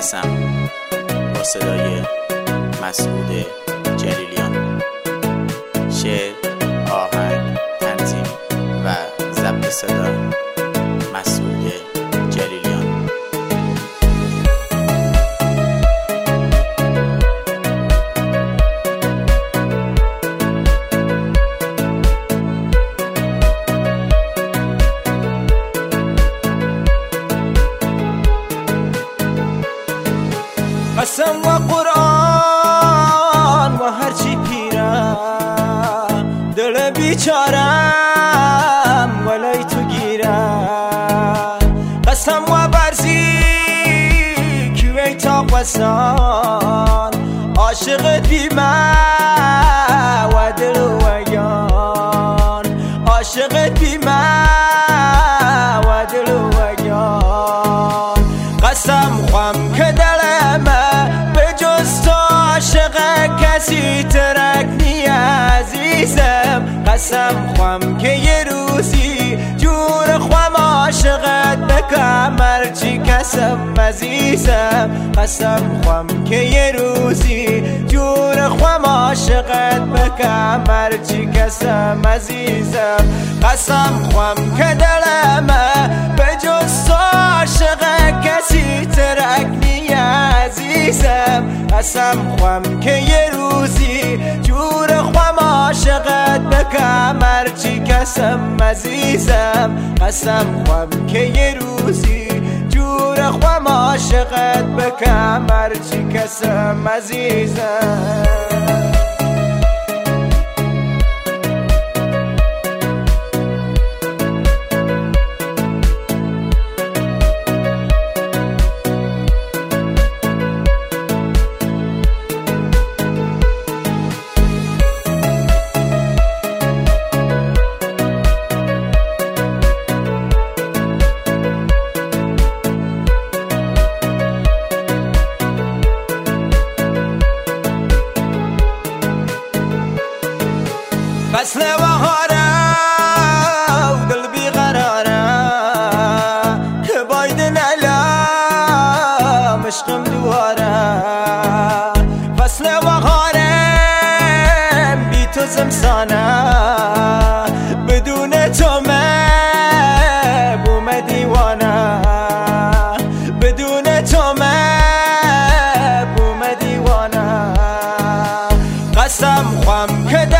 قسم با صدای مسعود جلیلیان. شعر آهنگ تنظیم و ضبط صدا. قسم و قرآن و هرچی پیرم. دل بیچارم ولای تو گیرم. قسم و برزی کوی تا قسان. عاشقت بی من و دل و یان عاشقت بی قسم خواهم که دلمه به جز تو عاشق کسی ترک نی عزیزم. قسم خواهم که یه روزی جور خواهم عاشقت بکم هرچی کسم عزیزم. قسم خواهم که یه روزی جور خواهم عاشقت بکم هرچی کسم عزیزم. قسم خواهم که دلمه به جز تو عاشق قسم خواهم که یه روزی جور خواهم عاشقت بکم. هرچی کسم عزیزم قسم خواهم که یه روزی جور خواهم عاشقت بکم. هرچی کسم عزیزم. فصل بهاره و دل بیقراره. که باید نلام عشقم دواره فصل بهاره بی تو زمسانه بدون تو من بوم دیوانه. بدون تو من بوم دیوانه. قسم خواهم که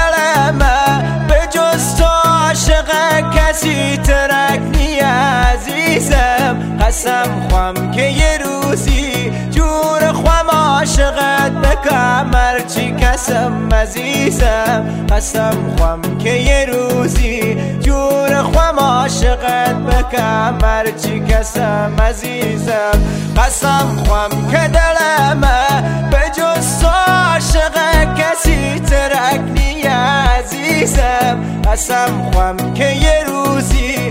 قسم خواهم که یه روزی جور خواهم عاشقت بکم. هرچی کسم عزیزم قسم خواهم که یه روزی جور خواهم عاشقت بکم. هرچی کسم عزیزم قسم خواهم که دلمه به جز عاشق کسی ترک عزیزم قسم خواهم که یه روزی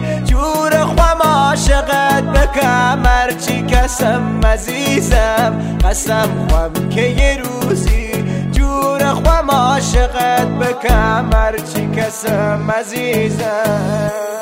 عاشقت بکم هرچی کسم عزیزم؟ قسم خواهم که یه روزی جور خواهم عاشقت بکم هرچی کسم عزیزم؟